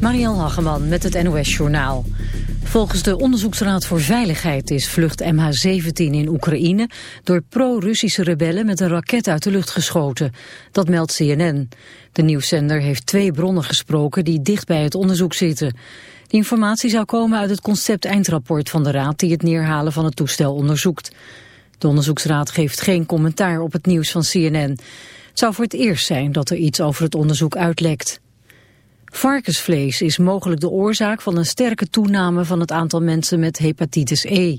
Marielle Hageman met het NOS Journaal. Volgens de Onderzoeksraad voor Veiligheid is vlucht MH17 in Oekraïne... door pro-Russische rebellen met een raket uit de lucht geschoten. Dat meldt CNN. De nieuwszender heeft twee bronnen gesproken die dicht bij het onderzoek zitten. Die informatie zou komen uit het concept-eindrapport van de raad... die het neerhalen van het toestel onderzoekt. De onderzoeksraad geeft geen commentaar op het nieuws van CNN. Het zou voor het eerst zijn dat er iets over het onderzoek uitlekt. Varkensvlees is mogelijk de oorzaak van een sterke toename van het aantal mensen met hepatitis E.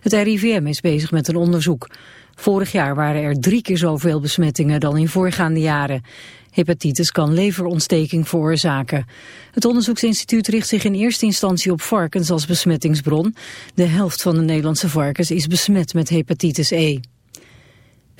Het RIVM is bezig met een onderzoek. Vorig jaar waren er drie keer zoveel besmettingen dan in voorgaande jaren. Hepatitis kan leverontsteking veroorzaken. Het onderzoeksinstituut richt zich in eerste instantie op varkens als besmettingsbron. De helft van de Nederlandse varkens is besmet met hepatitis E.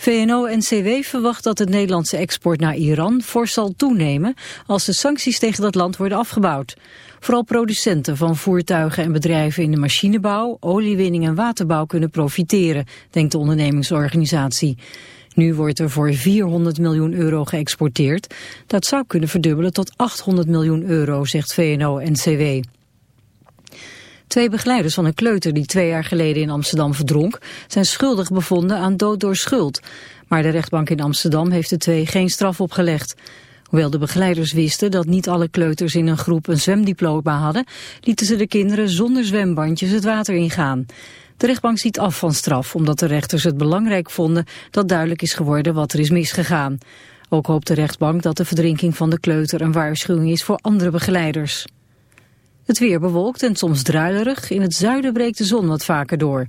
VNO-NCW verwacht dat het Nederlandse export naar Iran fors zal toenemen als de sancties tegen dat land worden afgebouwd. Vooral producenten van voertuigen en bedrijven in de machinebouw, oliewinning en waterbouw kunnen profiteren, denkt de ondernemingsorganisatie. Nu wordt er voor 400 miljoen euro geëxporteerd. Dat zou kunnen verdubbelen tot 800 miljoen euro, zegt VNO-NCW. Twee begeleiders van een kleuter die twee jaar geleden in Amsterdam verdronk... zijn schuldig bevonden aan dood door schuld. Maar de rechtbank in Amsterdam heeft de twee geen straf opgelegd. Hoewel de begeleiders wisten dat niet alle kleuters in een groep een zwemdiploma hadden... lieten ze de kinderen zonder zwembandjes het water ingaan. De rechtbank ziet af van straf omdat de rechters het belangrijk vonden... dat duidelijk is geworden wat er is misgegaan. Ook hoopt de rechtbank dat de verdrinking van de kleuter een waarschuwing is voor andere begeleiders. Het weer bewolkt en soms druilerig. In het zuiden breekt de zon wat vaker door.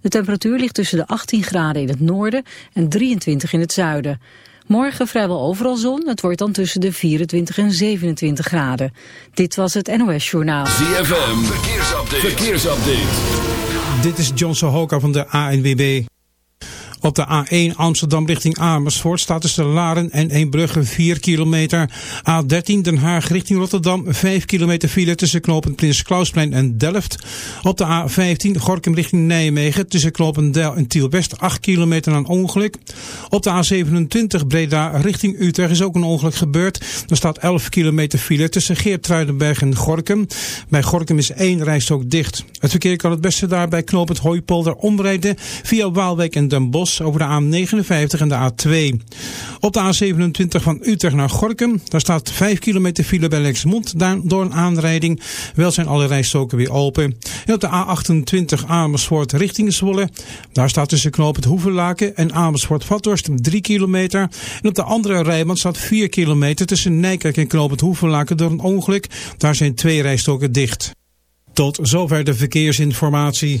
De temperatuur ligt tussen de 18 graden in het noorden en 23 in het zuiden. Morgen vrijwel overal zon. Het wordt dan tussen de 24 en 27 graden. Dit was het NOS Journaal. ZFM, verkeersupdate. verkeersupdate. Dit is John Sohoka van de ANWB. Op de A1 Amsterdam richting Amersfoort staat tussen Laren en Eembrugge 4 kilometer. A13 Den Haag richting Rotterdam 5 kilometer file tussen knooppunt Prins Klausplein en Delft. Op de A15 Gorkum richting Nijmegen tussen knooppunt Del en Tielwest 8 kilometer aan ongeluk. Op de A27 Breda richting Utrecht is ook een ongeluk gebeurd. Er staat 11 kilometer file tussen Geertruidenberg en Gorkum. Bij Gorkum is één rijstrook dicht. Het verkeer kan het beste daar bij knooppunt Hooipolder omrijden via Waalwijk en Den Bosch over de A59 en de A2. Op de A27 van Utrecht naar Gorkum, daar staat 5 kilometer file bij Lexmond door een aanrijding. Wel zijn alle rijstroken weer open. En op de A28 Amersfoort richting Zwolle, daar staat tussen knoop het Hoevenlaken en Amersfoort-Vathorst 3 kilometer. En op de andere rijband staat 4 kilometer tussen Nijkerk en knoop het Hoevenlaken door een ongeluk. Daar zijn twee rijstroken dicht. Tot zover de verkeersinformatie.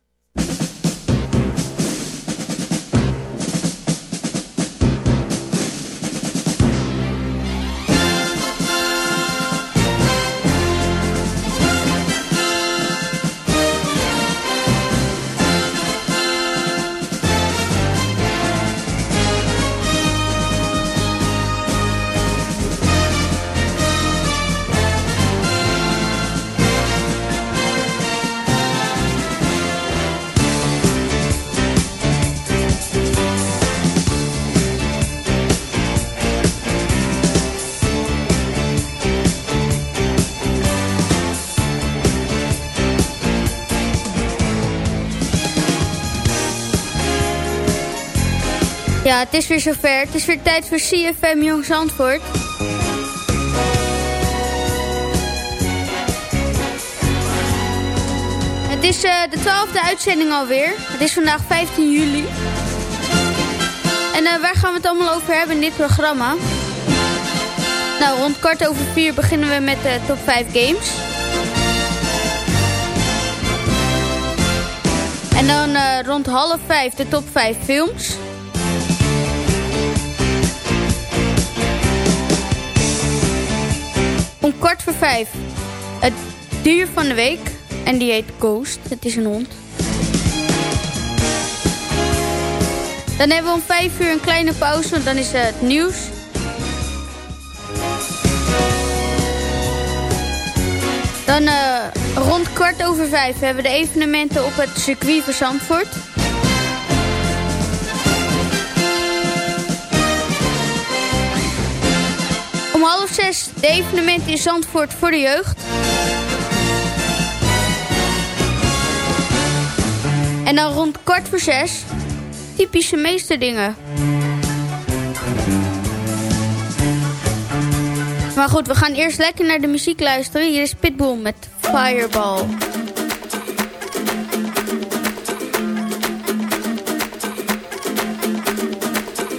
Het is weer zover. Het is weer tijd voor CFM Jong Zandvoort. Het is eh, de twaalfde uitzending alweer. Het is vandaag 15 juli. En eh, waar gaan we het allemaal over hebben in dit programma? Nou, rond kwart over vier beginnen we met de top 5 games. En dan eh, rond half vijf de top 5 films. Om kwart voor vijf het dier van de week. En die heet Ghost. Het is een hond. Dan hebben we om vijf uur een kleine pauze, want dan is eh, het nieuws. Dan eh, rond kwart over vijf hebben we de evenementen op het circuit van Zandvoort. Om half zes de evenementen in Zandvoort voor de jeugd. En dan rond kwart voor zes typische meesterdingen. Maar goed, we gaan eerst lekker naar de muziek luisteren. Hier is Pitbull met Fireball.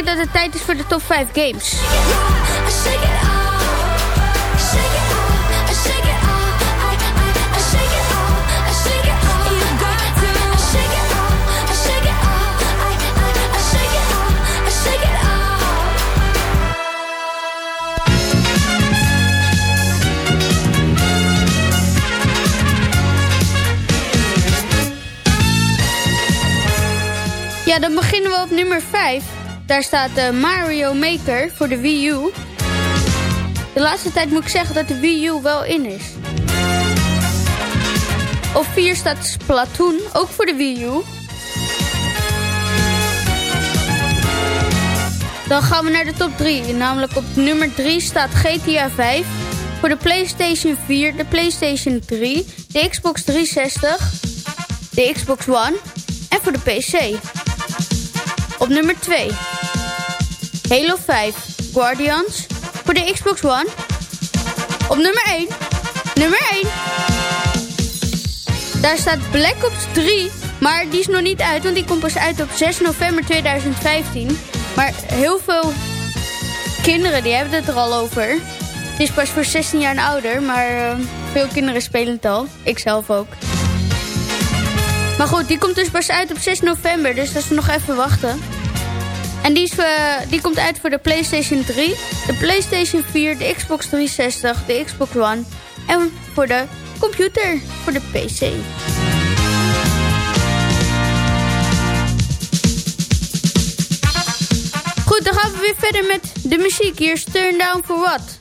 Betekent dat het tijd is voor de top 5 games. Ja, dan beginnen we op nummer 5. Daar staat de Mario Maker voor de Wii U. De laatste tijd moet ik zeggen dat de Wii U wel in is. Op 4 staat Splatoon, ook voor de Wii U. Dan gaan we naar de top 3. Namelijk op nummer 3 staat GTA 5. Voor de PlayStation 4, de PlayStation 3, de Xbox 360, de Xbox One en voor de PC. Op nummer 2. Halo 5 Guardians voor de Xbox One. Op nummer 1. Nummer 1. Daar staat Black Ops 3. Maar die is nog niet uit, want die komt pas uit op 6 november 2015. Maar heel veel kinderen die hebben het er al over. Het is pas voor 16 jaar en ouder, maar eh, veel kinderen spelen het al. Ik zelf ook. Maar goed, die komt dus pas uit op 6 november, dus dat is nog even wachten. En eh, die komt uit voor de PlayStation 3, de PlayStation 4, de Xbox 360, de Xbox One en voor de computer, voor de PC. Goed, dan gaan we weer verder met de muziek. Hier is Turn Down For What.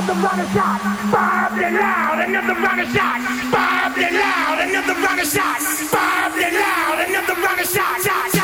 another round of shots. Five and loud, another round of shots. Five and loud, another round of shots. Five and loud, another round of shots.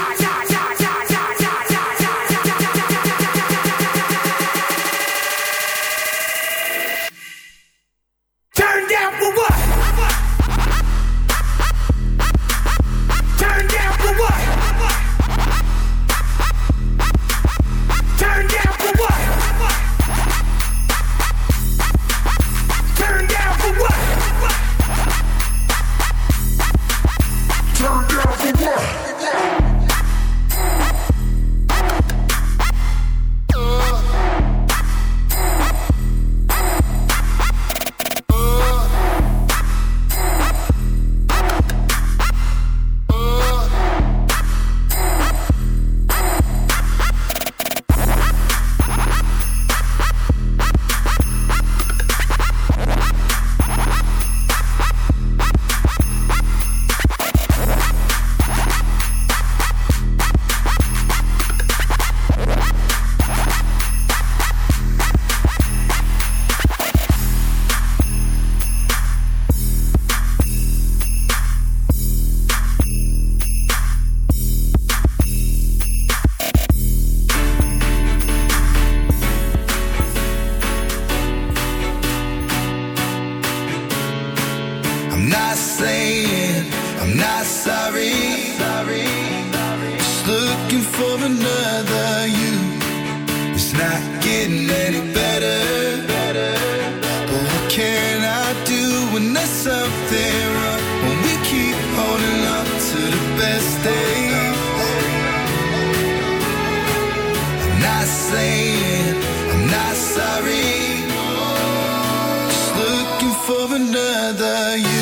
Looking for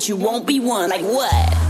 but you won't be one. Like what?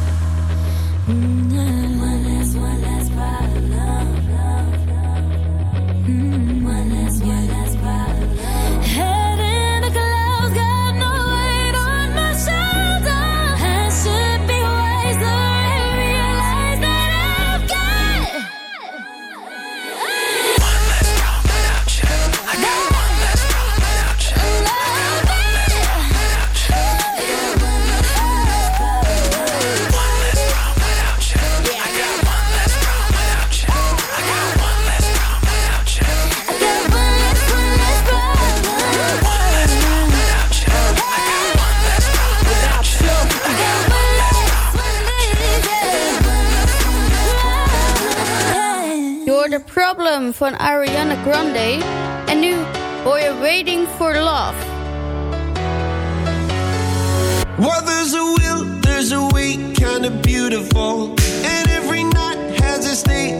Problem van Ariana Grande. En nu hoor Waiting for Love. Well, there's a will, there's a way, kind of beautiful. And every night has a name.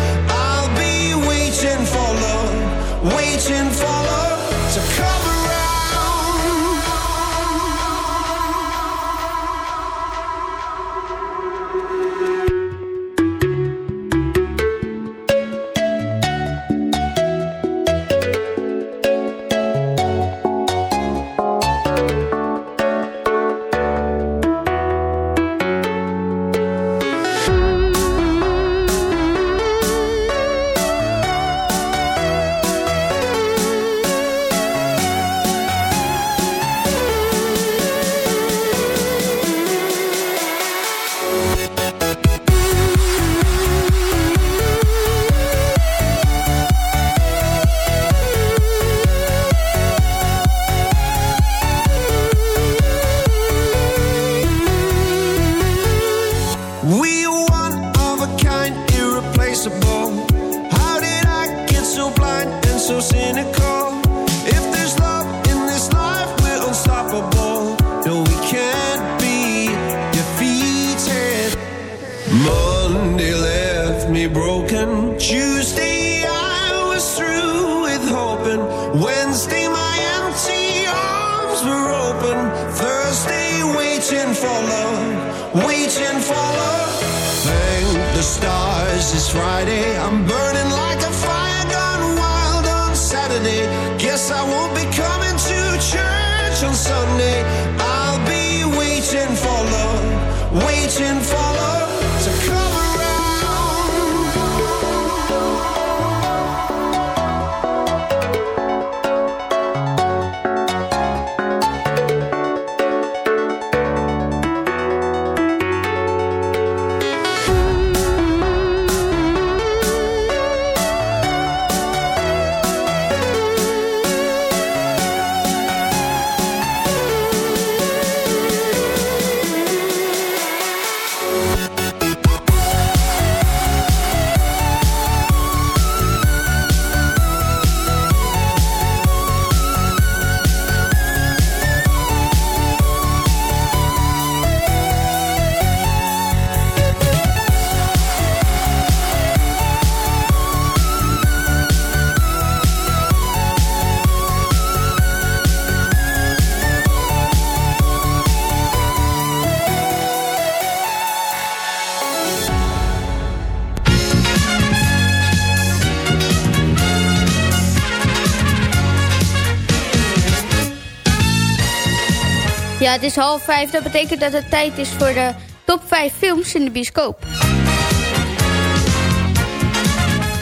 Ja, het is half vijf. Dat betekent dat het tijd is voor de top 5 films in de bioscoop.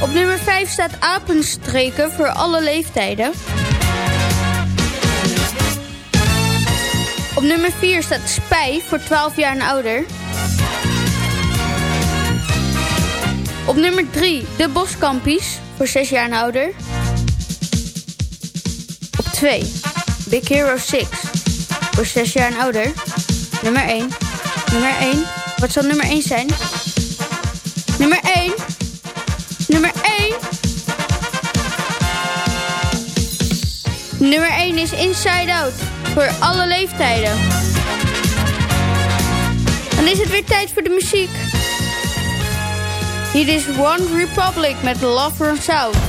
Op nummer 5 staat Apenstreken voor alle leeftijden. Op nummer 4 staat Spij voor 12 jaar en ouder. Op nummer 3 De Boskampies voor 6 jaar en ouder. Op 2 Big Hero 6 voor 6 jaar en ouder. Nummer 1. Nummer 1. Wat zal nummer 1 zijn? Nummer 1. Nummer 1. Nummer 1 is Inside Out. Voor alle leeftijden. Dan is het weer tijd voor de muziek. Hier is One Republic met Love for Out.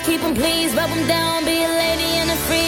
keep him please, rub him down, be a lady and a freak.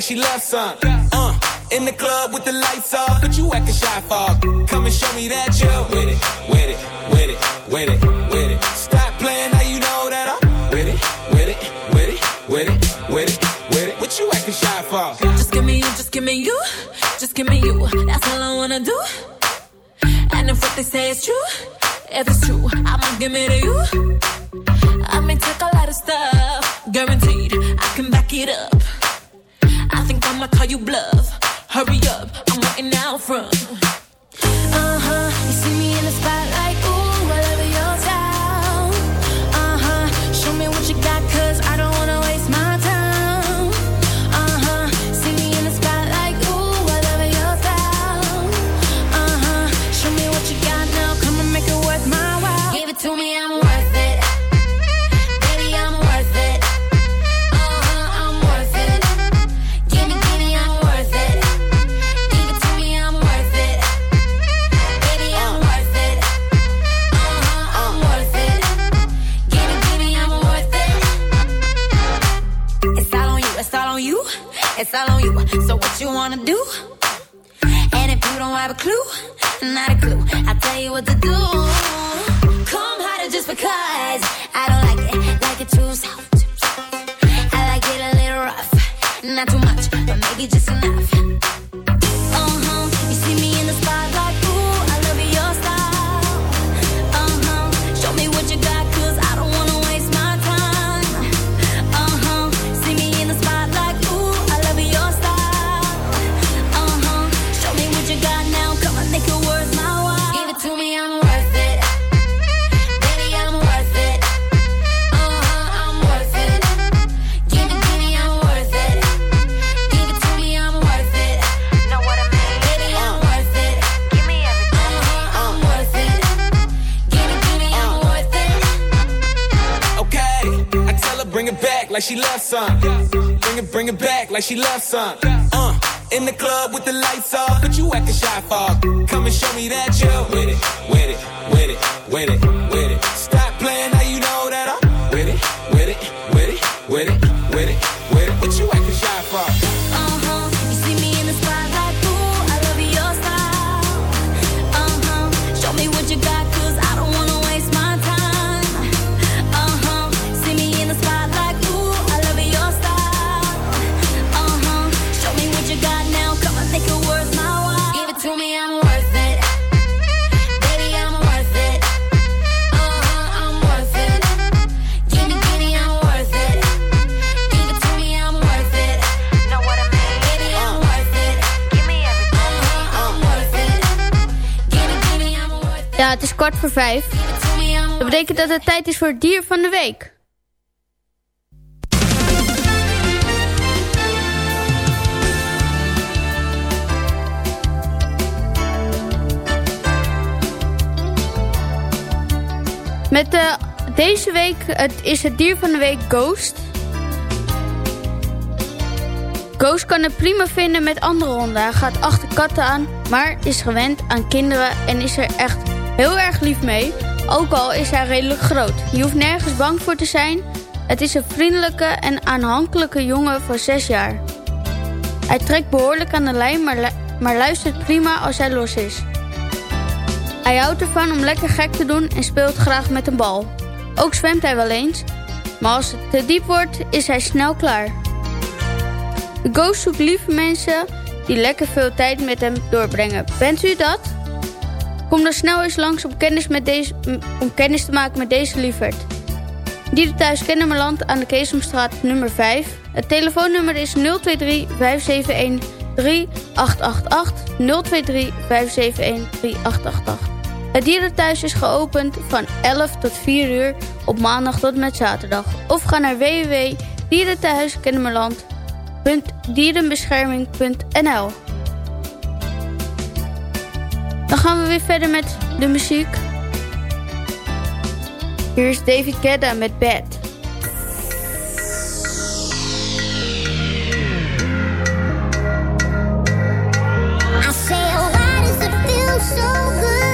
Like she loves some. Uh, in the club with the lights off, but you acting shy for. Come and show me that you're with it, with it, with it, with it, with it. Stop playing now you know that I'm with it, with it, with it, with it, with it, with it. What you acting shy for? Just give me you, just give me you, just give me you. That's all I wanna do. And if what they say is true, if it's true, I'ma give it to you. You. So what you wanna do? And if you don't have a clue, not a clue, I'll tell you what to do. Come harder just because I don't like it, like it too soft. I like it a little rough, not too much, but maybe just enough. Like she loves some. Bring it, bring it back like she loves some. Uh, in the club with the lights off, but you acting shy for. Come and show me that you're with it, with it, with it, with it, with it. Ja, het is kwart voor vijf. Dat betekent dat het tijd is voor het dier van de week. Met eh, deze week het is het dier van de week Ghost. Ghost kan het prima vinden met andere honden. Hij gaat achter katten aan, maar is gewend aan kinderen en is er echt heel erg lief mee. Ook al is hij redelijk groot. Je hoeft nergens bang voor te zijn. Het is een vriendelijke en aanhankelijke jongen van 6 jaar. Hij trekt behoorlijk aan de lijn, maar, maar luistert prima als hij los is. Hij houdt ervan om lekker gek te doen en speelt graag met een bal. Ook zwemt hij wel eens, maar als het te diep wordt, is hij snel klaar. De Ghost zoekt lieve mensen die lekker veel tijd met hem doorbrengen. Bent u dat? Kom dan snel eens langs om kennis, met deze, om kennis te maken met deze lieverd. Dierenthuis Kennemerland aan de Keesomstraat nummer 5. Het telefoonnummer is 023 571 3888 023 571 3888. Het dierenthuis is geopend van 11 tot 4 uur op maandag tot en met zaterdag. Of ga naar www.dierenthuiskennemerland.dierenbescherming.nl Dan gaan we weer verder met de muziek. Hier is David Guetta met Bad. I say, why does it feel so good,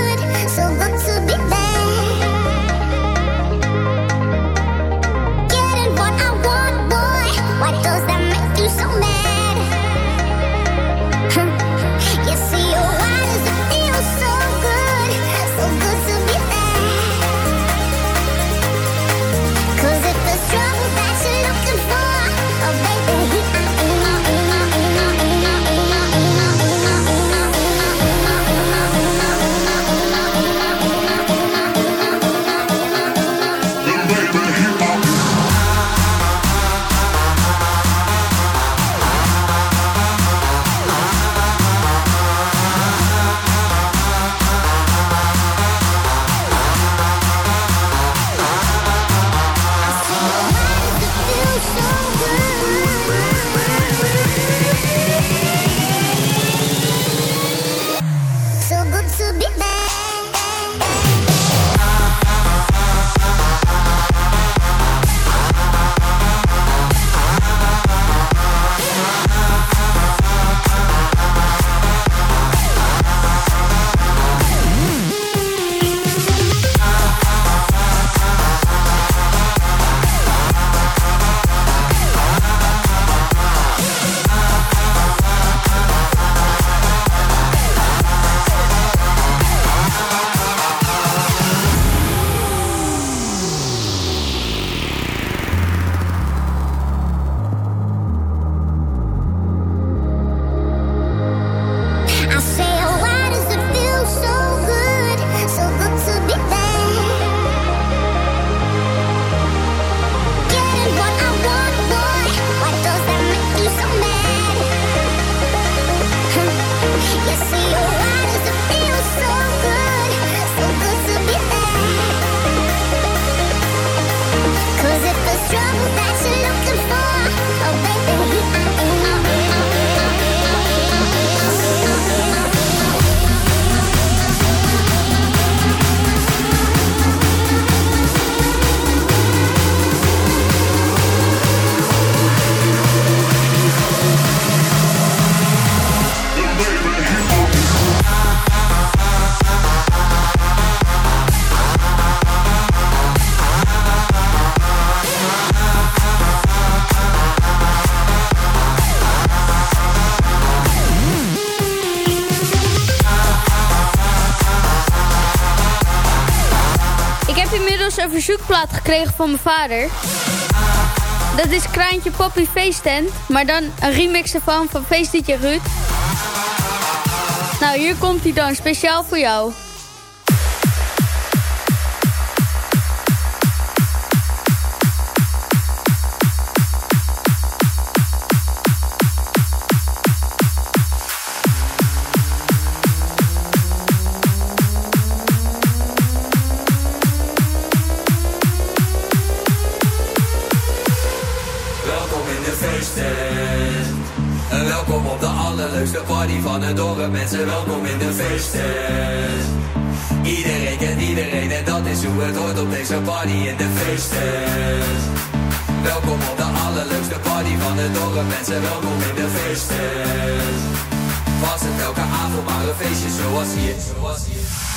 verzoekplaat gekregen van mijn vader. Dat is Kraantje Poppy Feesttent, maar dan een remix ervan van Feestliedje Ruud. Nou, hier komt hij dan, speciaal voor jou. Party van het dorp. Mensen, welkom in de feesttent. Iedereen kent iedereen en dat is hoe het hoort op deze party in de feesttent. Welkom op de allerleukste party van het dorp. Mensen, welkom in de feesttent. Was het elke avond maar een feestje zoals hier. Zoals hier.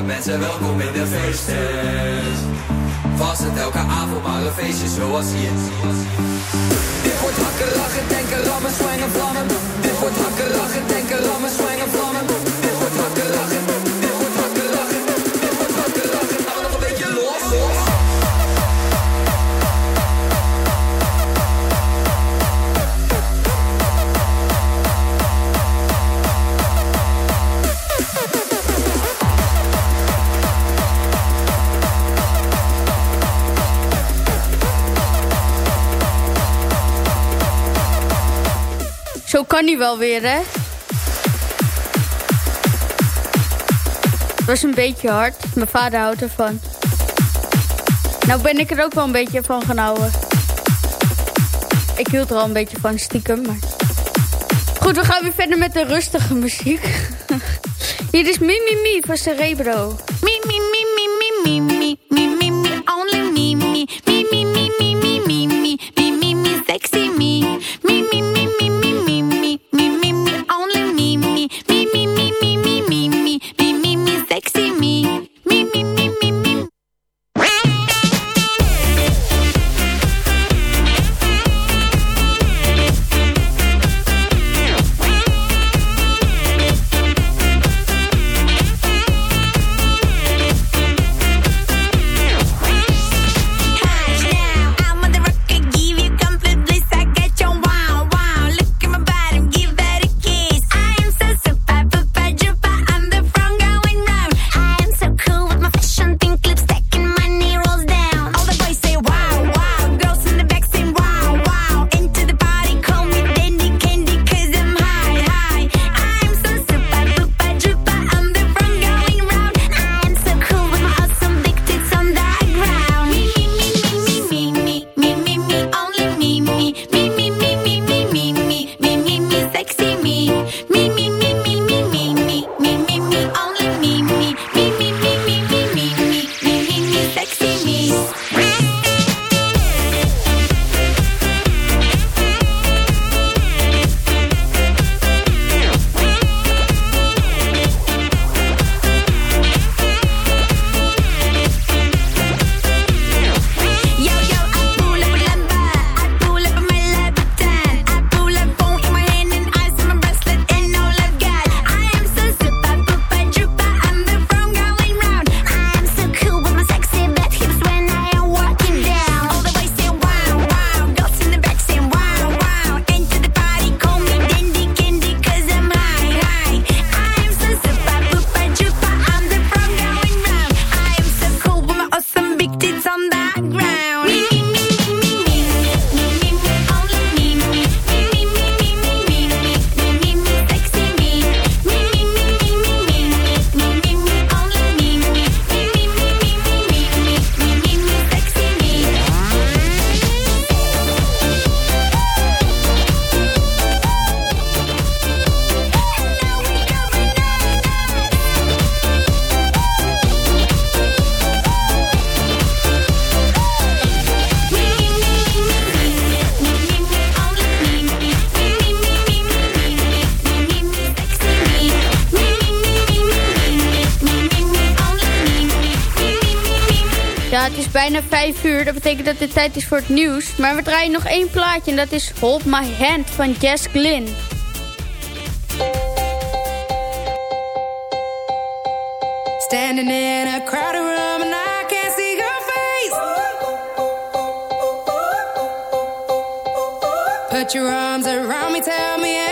Mensen, welkom in de feesttent. Was het elke avond maar een feestje zoals hier. Dit wordt hakken, lachen, denken, rammen, zwangen, vlammen. Dit wordt hakken, lachen, denken, rammen, zwangen, vlammen. Dit wordt hakken, lachen, Kan hij wel weer, hè? Het was een beetje hard. Mijn vader houdt ervan. Nou ben ik er ook wel een beetje van gaan. Ik hield er al een beetje van, stiekem, maar... Goed, we gaan weer verder met de rustige muziek. Hier is Mimi Mi van Cerebro. Bijna 5 uur. Dat betekent dat het tijd is voor het nieuws. Maar we draaien nog één plaatje en dat is Hold My Hand van Jess Glynn. Standing in a crowded room and I can't see your face. Put your arms around me, tell me